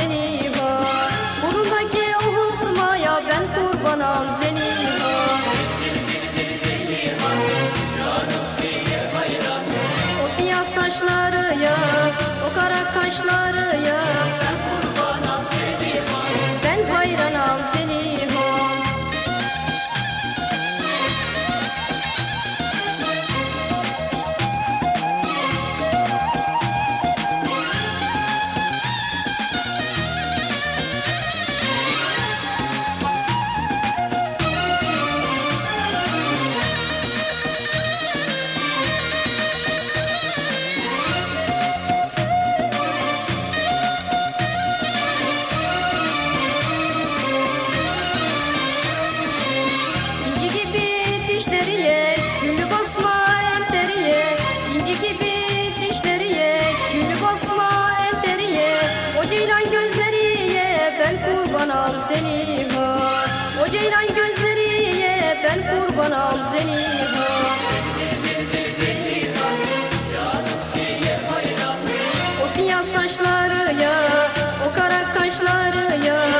zeliha Burundaki o hızmaya Ben kurbanam zeliha O siyah saçları ya O kara kaşları ya İnci gibi dişleriye Gülü basma enteriye O ceylan gözleriye Ben kurbanam Zeliha O ceylan gözleriye Ben kurbanam Zeliha O siyah saçları ya O kara kaşları ya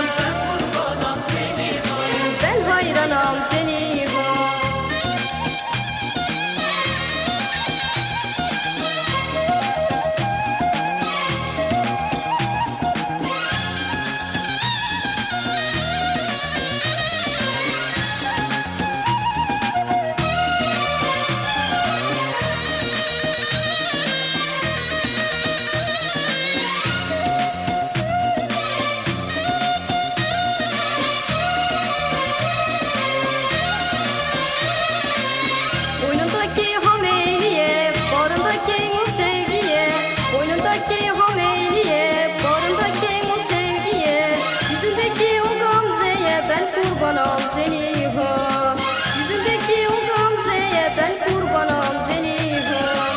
Boynundaki homeyliye, borundaki sevgiye Boynundaki homeyliye, borundaki sevgiye Yüzündeki o gamzeye ben kurbanım seni. Ha. Yüzündeki o gamzeye ben kurbanım seni. Ha.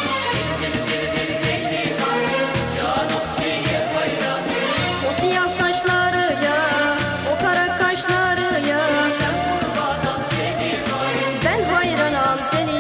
O siyasa hayranam seni